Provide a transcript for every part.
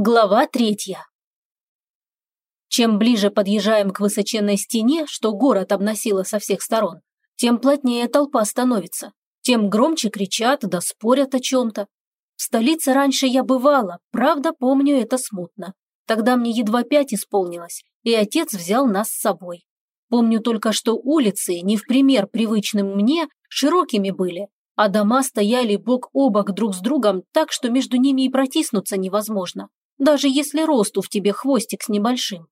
Глава третья. Чем ближе подъезжаем к высоченной стене, что город обносило со всех сторон, тем плотнее толпа становится, тем громче кричат да спорят о чем-то. В столице раньше я бывала, правда помню это смутно. Тогда мне едва пять исполнилось, и отец взял нас с собой. Помню только, что улицы, не в пример привычным мне, широкими были, а дома стояли бок о бок друг с другом так, что между ними и протиснуться невозможно даже если росту в тебе хвостик с небольшим.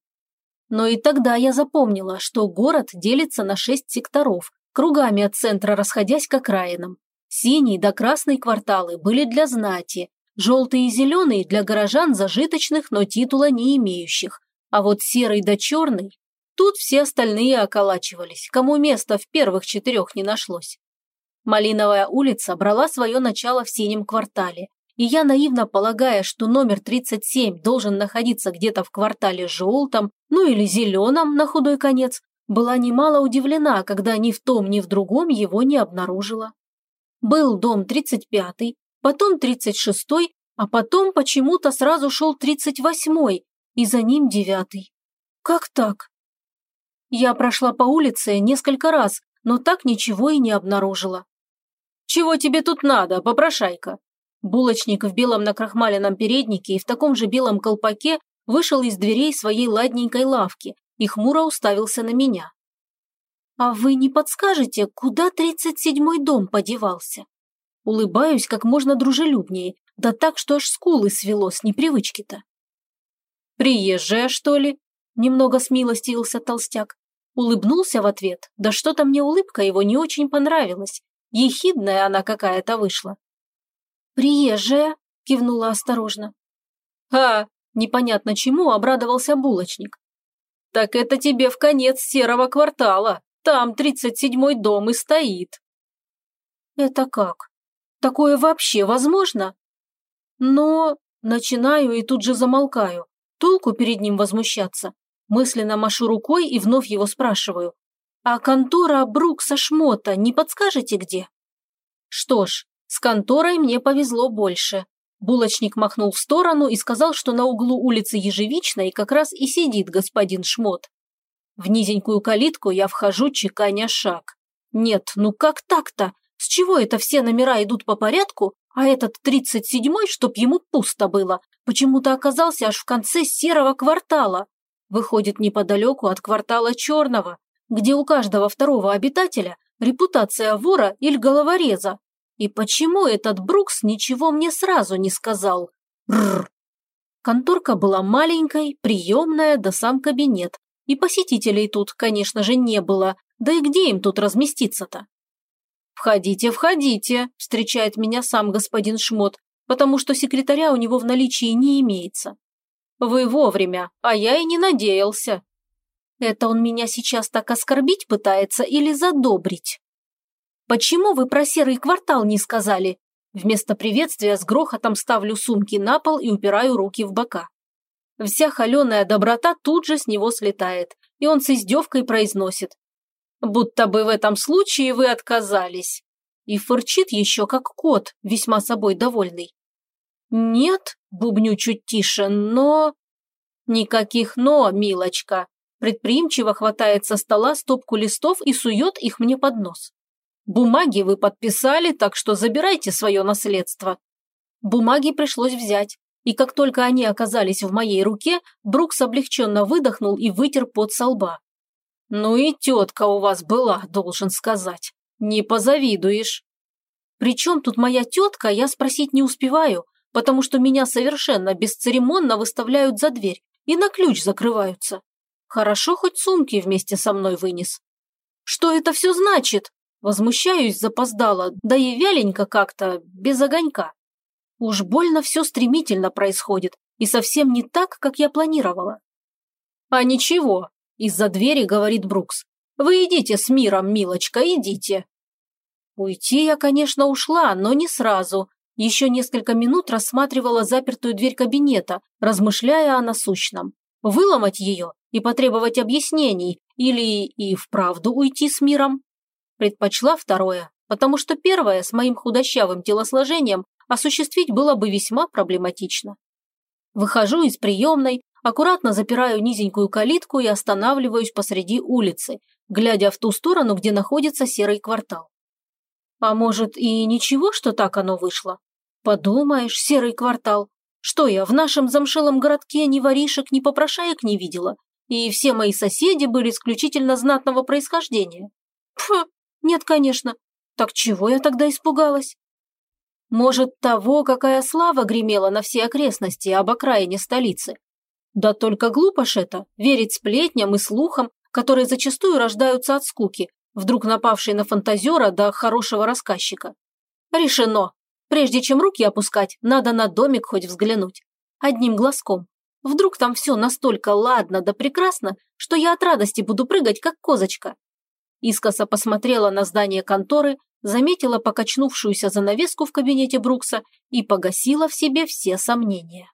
Но и тогда я запомнила, что город делится на шесть секторов, кругами от центра расходясь к окраинам. Синий до красный кварталы были для знати, желтый и зеленый для горожан зажиточных, но титула не имеющих, а вот серый да черный – тут все остальные околачивались, кому места в первых четырех не нашлось. Малиновая улица брала свое начало в синем квартале, и я наивно полагая, что номер 37 должен находиться где-то в квартале желтом, ну или зеленом на худой конец, была немало удивлена, когда ни в том, ни в другом его не обнаружила. Был дом 35-й, потом 36-й, а потом почему-то сразу шел 38-й, и за ним 9-й. Как так? Я прошла по улице несколько раз, но так ничего и не обнаружила. «Чего тебе тут надо, попрошайка?» Булочник в белом накрахмаленном переднике и в таком же белом колпаке вышел из дверей своей ладненькой лавки и хмуро уставился на меня. «А вы не подскажете, куда тридцать седьмой дом подевался?» Улыбаюсь как можно дружелюбнее, да так, что аж скулы свело с непривычки-то. «Приезжая, что ли?» – немного смилостивился толстяк. Улыбнулся в ответ, да что-то мне улыбка его не очень понравилась. Ехидная она какая-то вышла. «Приезжая», – кивнула осторожно. «А, непонятно чему обрадовался булочник. Так это тебе в конец серого квартала. Там тридцать седьмой дом и стоит». «Это как? Такое вообще возможно?» «Но...» Начинаю и тут же замолкаю. Толку перед ним возмущаться. Мысленно машу рукой и вновь его спрашиваю. «А контора Брукса Шмота не подскажете где?» Что ж, с конторой мне повезло больше. Булочник махнул в сторону и сказал, что на углу улицы Ежевичной как раз и сидит господин Шмот. В низенькую калитку я вхожу, чеканя шаг. Нет, ну как так-то? С чего это все номера идут по порядку, а этот тридцать седьмой, чтоб ему пусто было, почему-то оказался аж в конце серого квартала? Выходит неподалеку от квартала черного, где у каждого второго обитателя репутация вора или головореза. И почему этот Брукс ничего мне сразу не сказал? Бррр. Конторка была маленькой, приемная, да сам кабинет. И посетителей тут, конечно же, не было. Да и где им тут разместиться-то? «Входите, входите», – встречает меня сам господин Шмот, потому что секретаря у него в наличии не имеется. «Вы вовремя, а я и не надеялся». Это он меня сейчас так оскорбить пытается или задобрить? «Почему вы про серый квартал не сказали?» Вместо приветствия с грохотом ставлю сумки на пол и упираю руки в бока. Вся холеная доброта тут же с него слетает, и он с издевкой произносит. «Будто бы в этом случае вы отказались». И фырчит еще как кот, весьма собой довольный. «Нет», – бубню чуть тише, – «но...» «Никаких «но», милочка». Предприимчиво хватает со стола стопку листов и сует их мне под нос. Бумаги вы подписали, так что забирайте свое наследство. Бумаги пришлось взять, и как только они оказались в моей руке, Брукс облегченно выдохнул и вытер пот со лба. «Ну и тетка у вас была, должен сказать. Не позавидуешь». Причем тут моя тетка, я спросить не успеваю, потому что меня совершенно бесцеремонно выставляют за дверь и на ключ закрываются. Хорошо хоть сумки вместе со мной вынес. Что это все значит? Возмущаюсь запоздало, да и вяленько как-то, без огонька. Уж больно все стремительно происходит и совсем не так, как я планировала. А ничего, из-за двери говорит Брукс. Вы идите с миром, милочка, идите. Уйти я, конечно, ушла, но не сразу. Еще несколько минут рассматривала запертую дверь кабинета, размышляя о насущном. Выломать ее и потребовать объяснений или и вправду уйти с миром? Предпочла второе, потому что первое с моим худощавым телосложением осуществить было бы весьма проблематично. Выхожу из приемной, аккуратно запираю низенькую калитку и останавливаюсь посреди улицы, глядя в ту сторону, где находится серый квартал. А может и ничего, что так оно вышло? Подумаешь, серый квартал. Что я, в нашем замшелом городке ни воришек, ни попрошаек не видела, и все мои соседи были исключительно знатного происхождения. Пф, нет, конечно. Так чего я тогда испугалась? Может, того, какая слава гремела на все окрестности об окраине столицы. Да только глупо ж это, верить сплетням и слухам, которые зачастую рождаются от скуки, вдруг напавшей на фантазера до хорошего рассказчика. Решено. Прежде чем руки опускать, надо на домик хоть взглянуть. Одним глазком. Вдруг там все настолько ладно да прекрасно, что я от радости буду прыгать, как козочка. Искоса посмотрела на здание конторы, заметила покачнувшуюся занавеску в кабинете Брукса и погасила в себе все сомнения.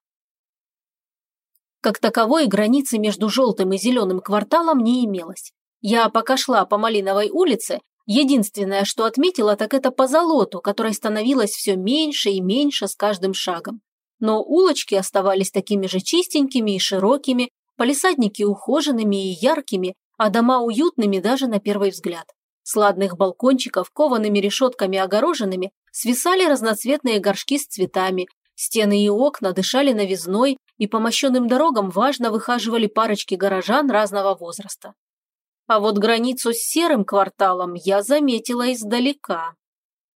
Как таковой границы между желтым и зеленым кварталом не имелось. Я пока шла по Малиновой улице, единственное, что отметила, так это по золоту, которой становилось все меньше и меньше с каждым шагом. Но улочки оставались такими же чистенькими и широкими, палисадники ухоженными и яркими, а дома уютными даже на первый взгляд. С ладных балкончиков, коваными решетками огороженными, свисали разноцветные горшки с цветами, стены и окна дышали новизной, и по мощенным дорогам важно выхаживали парочки горожан разного возраста. А вот границу с серым кварталом я заметила издалека.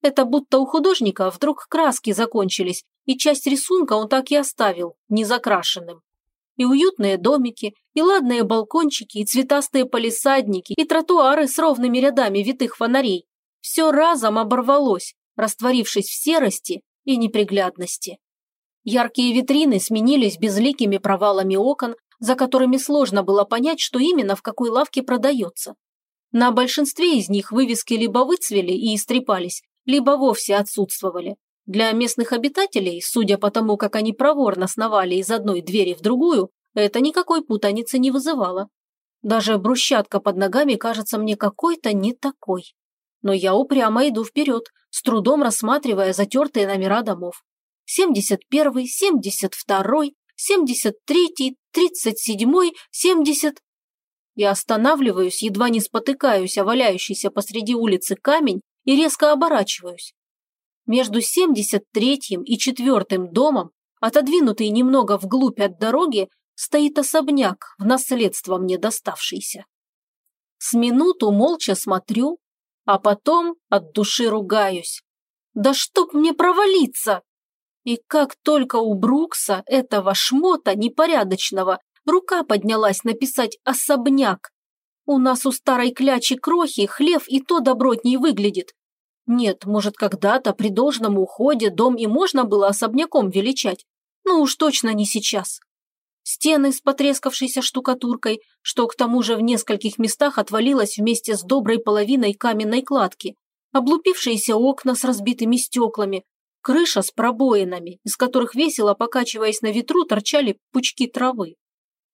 Это будто у художника вдруг краски закончились, и часть рисунка он так и оставил, незакрашенным и уютные домики, и ладные балкончики, и цветастые палисадники, и тротуары с ровными рядами витых фонарей. Все разом оборвалось, растворившись в серости и неприглядности. Яркие витрины сменились безликими провалами окон, за которыми сложно было понять, что именно в какой лавке продается. На большинстве из них вывески либо выцвели и истрепались, либо вовсе отсутствовали. Для местных обитателей, судя по тому, как они проворно сновали из одной двери в другую, это никакой путаницы не вызывало. Даже брусчатка под ногами кажется мне какой-то не такой. Но я упрямо иду вперед, с трудом рассматривая затертые номера домов. 71-й, 72-й, 73-й, 37-й, 70... Я останавливаюсь, едва не спотыкаюсь о валяющийся посреди улицы камень и резко оборачиваюсь. Между 73-м и 4-м домом, отодвинутый немного вглубь от дороги, стоит особняк, в наследство мне доставшийся. С минуту молча смотрю, а потом от души ругаюсь. Да чтоб мне провалиться! И как только у Брукса, этого шмота непорядочного, рука поднялась написать «особняк». У нас у старой клячи крохи хлев и то добротней выглядит, нет, может, когда-то при должном уходе дом и можно было особняком величать, но уж точно не сейчас. Стены с потрескавшейся штукатуркой, что к тому же в нескольких местах отвалилось вместе с доброй половиной каменной кладки, облупившиеся окна с разбитыми стеклами, крыша с пробоинами, из которых весело покачиваясь на ветру торчали пучки травы.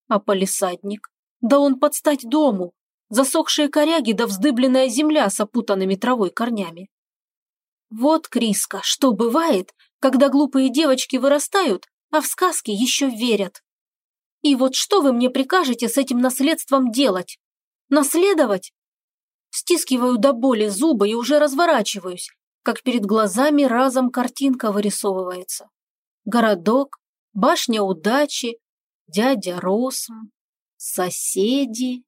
А полисадник? Да он под стать дому! Засохшие коряги да вздыбленная земля с опутанными травой корнями. Вот, Криска, что бывает, когда глупые девочки вырастают, а в сказки еще верят. И вот что вы мне прикажете с этим наследством делать? Наследовать? Стискиваю до боли зубы и уже разворачиваюсь, как перед глазами разом картинка вырисовывается. Городок, башня удачи, дядя Росм, соседи.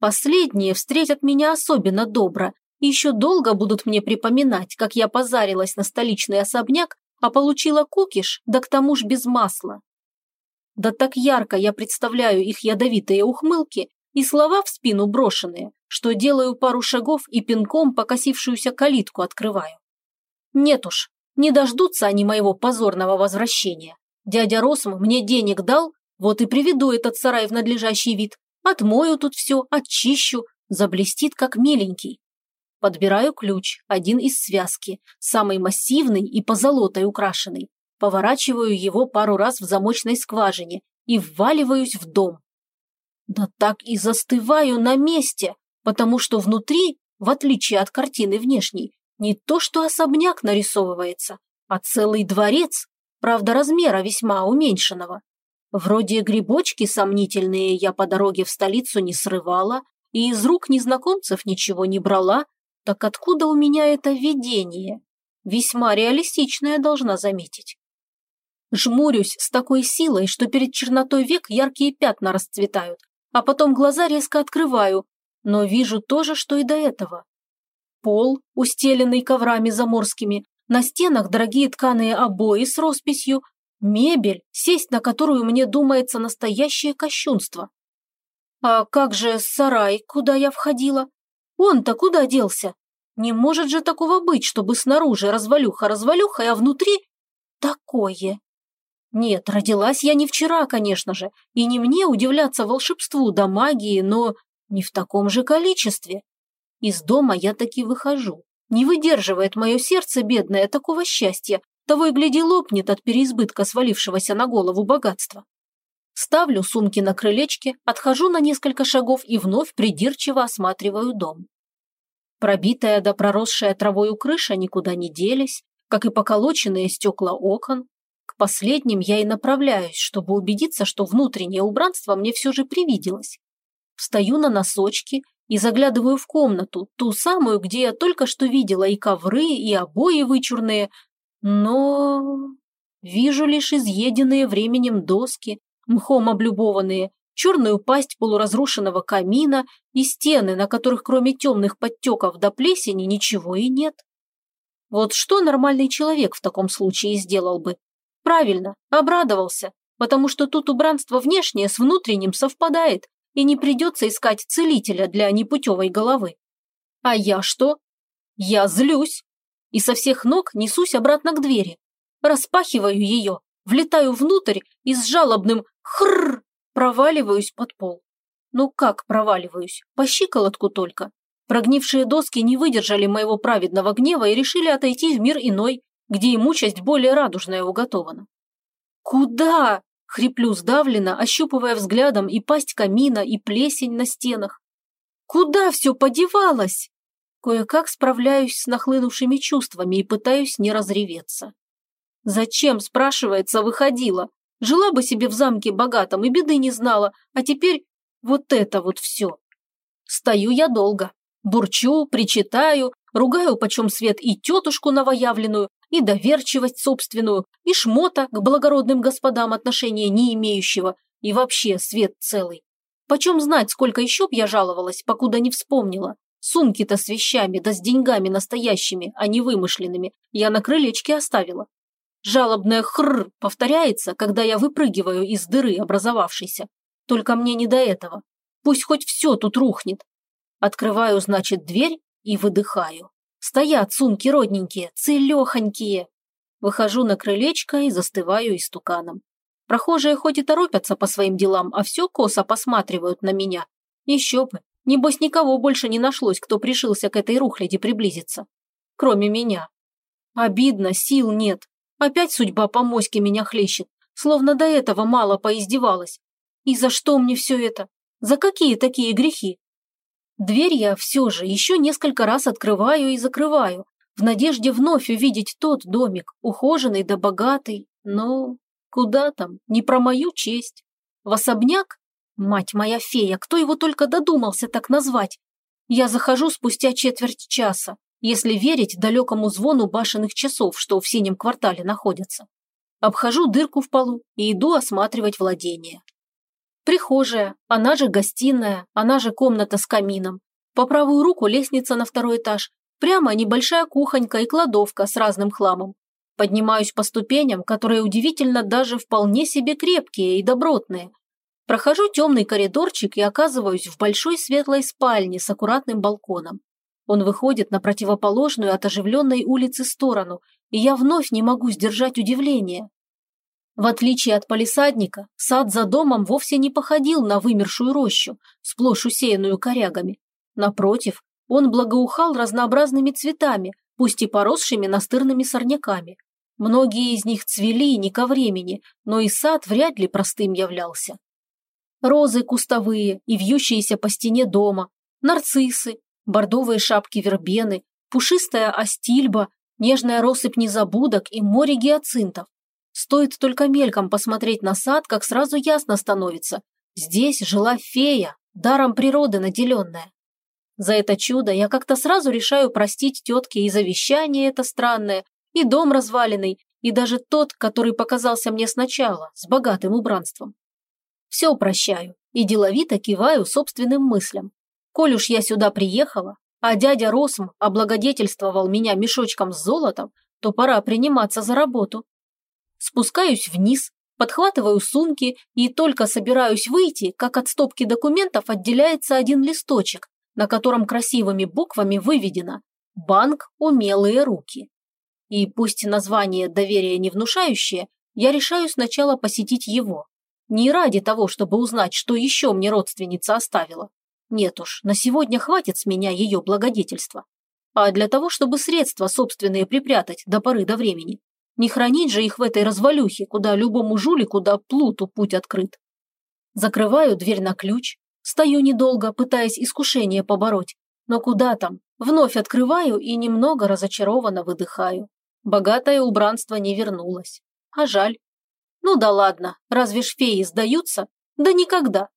Последние встретят меня особенно добро еще долго будут мне припоминать, как я позарилась на столичный особняк, а получила кукиш, да к тому ж без масла. Да так ярко я представляю их ядовитые ухмылки и слова в спину брошенные, что делаю пару шагов и пинком покосившуюся калитку открываю. Нет уж, не дождутся они моего позорного возвращения. Дядя Росм мне денег дал, вот и приведу этот сарай в надлежащий вид. Отмою тут все, очищу, заблестит как миленький. Подбираю ключ, один из связки, самый массивный и позолотой украшенный. Поворачиваю его пару раз в замочной скважине и вваливаюсь в дом. Да так и застываю на месте, потому что внутри, в отличие от картины внешней, не то что особняк нарисовывается, а целый дворец, правда размера весьма уменьшенного. Вроде грибочки сомнительные я по дороге в столицу не срывала и из рук незнакомцев ничего не брала, так откуда у меня это видение? Весьма реалистичное, должна заметить. Жмурюсь с такой силой, что перед чернотой век яркие пятна расцветают, а потом глаза резко открываю, но вижу то же, что и до этого. Пол, устеленный коврами заморскими, на стенах дорогие тканые обои с росписью, мебель, сесть на которую мне думается настоящее кощунство. А как же сарай, куда я входила? Он-то куда делся? Не может же такого быть, чтобы снаружи развалюха-развалюха, а внутри такое. Нет, родилась я не вчера, конечно же, и не мне удивляться волшебству да магии, но не в таком же количестве. Из дома я таки выхожу. Не выдерживает мое сердце бедное такого счастья, того и гляди лопнет от переизбытка свалившегося на голову богатства. Ставлю сумки на крылечке, отхожу на несколько шагов и вновь придирчиво осматриваю дом. Пробитая да проросшая травою крыша никуда не делись, как и поколоченные стекла окон. К последним я и направляюсь, чтобы убедиться, что внутреннее убранство мне все же привиделось. Встаю на носочки и заглядываю в комнату, ту самую, где я только что видела и ковры, и обои вычурные, но... Вижу лишь изъеденные временем доски, мхом облюбованные, черную пасть полуразрушенного камина и стены, на которых кроме темных подтеков до плесени ничего и нет. Вот что нормальный человек в таком случае сделал бы? Правильно, обрадовался, потому что тут убранство внешнее с внутренним совпадает, и не придется искать целителя для непутевой головы. А я что? Я злюсь. И со всех ног несусь обратно к двери. Распахиваю ее, влетаю внутрь и с жалобным «хрррр» проваливаюсь под пол. Ну как проваливаюсь? По щиколотку только. Прогнившие доски не выдержали моего праведного гнева и решили отойти в мир иной, где ему часть более радужная уготована. «Куда?» – хриплю сдавленно, ощупывая взглядом и пасть камина, и плесень на стенах. «Куда все подевалось?» Кое-как справляюсь с нахлынувшими чувствами и пытаюсь не разреветься. Зачем, спрашивается, выходила? Жила бы себе в замке богатом и беды не знала, а теперь вот это вот все. Стою я долго. Бурчу, причитаю, ругаю почем свет и тетушку новоявленную, и доверчивость собственную, и шмота к благородным господам отношения не имеющего, и вообще свет целый. Почем знать, сколько еще б я жаловалась, покуда не вспомнила. Сумки-то с вещами, да с деньгами настоящими, а не вымышленными, я на крылечке оставила. Жалобное «хррр» повторяется, когда я выпрыгиваю из дыры образовавшейся. Только мне не до этого. Пусть хоть все тут рухнет. Открываю, значит, дверь и выдыхаю. Стоят сумки родненькие, целехонькие. Выхожу на крылечко и застываю истуканом. Прохожие хоть и торопятся по своим делам, а все косо посматривают на меня. Еще бы, небось никого больше не нашлось, кто пришился к этой рухляди приблизиться. Кроме меня. Обидно, сил нет. Опять судьба по моське меня хлещет, словно до этого мало поиздевалась. И за что мне все это? За какие такие грехи? Дверь я все же еще несколько раз открываю и закрываю, в надежде вновь увидеть тот домик, ухоженный да богатый, но куда там, не про мою честь. В особняк? Мать моя фея, кто его только додумался так назвать? Я захожу спустя четверть часа если верить далекому звону башенных часов, что в синем квартале находятся. Обхожу дырку в полу и иду осматривать владение. Прихожая, она же гостиная, она же комната с камином. По правую руку лестница на второй этаж, прямо небольшая кухонька и кладовка с разным хламом. Поднимаюсь по ступеням, которые удивительно даже вполне себе крепкие и добротные. Прохожу темный коридорчик и оказываюсь в большой светлой спальне с аккуратным балконом. Он выходит на противоположную от оживленной улицы сторону, и я вновь не могу сдержать удивление. В отличие от палисадника, сад за домом вовсе не походил на вымершую рощу, сплошь усеянную корягами. Напротив, он благоухал разнообразными цветами, пусть и поросшими настырными сорняками. Многие из них цвели не ко времени, но и сад вряд ли простым являлся. Розы кустовые и вьющиеся по стене дома, нарциссы, бордовые шапки вербены, пушистая астильба, нежная россыпь незабудок и море гиацинтов. Стоит только мельком посмотреть на сад, как сразу ясно становится. Здесь жила фея, даром природы наделенная. За это чудо я как-то сразу решаю простить тетке и завещание это странное, и дом разваленный, и даже тот, который показался мне сначала, с богатым убранством. Все прощаю и деловито киваю собственным мыслям. Коль уж я сюда приехала, а дядя Росм облагодетельствовал меня мешочком с золотом, то пора приниматься за работу. Спускаюсь вниз, подхватываю сумки и только собираюсь выйти, как от стопки документов отделяется один листочек, на котором красивыми буквами выведено «Банк «Умелые руки». И пусть название доверия не внушающее, я решаю сначала посетить его. Не ради того, чтобы узнать, что еще мне родственница оставила. Нет уж, на сегодня хватит с меня ее благодетельства. А для того, чтобы средства собственные припрятать до поры до времени. Не хранить же их в этой развалюхе, куда любому жулику да плуту путь открыт. Закрываю дверь на ключ, стою недолго, пытаясь искушение побороть. Но куда там? Вновь открываю и немного разочарованно выдыхаю. Богатое убранство не вернулось. А жаль. Ну да ладно, разве ж феи сдаются? Да никогда.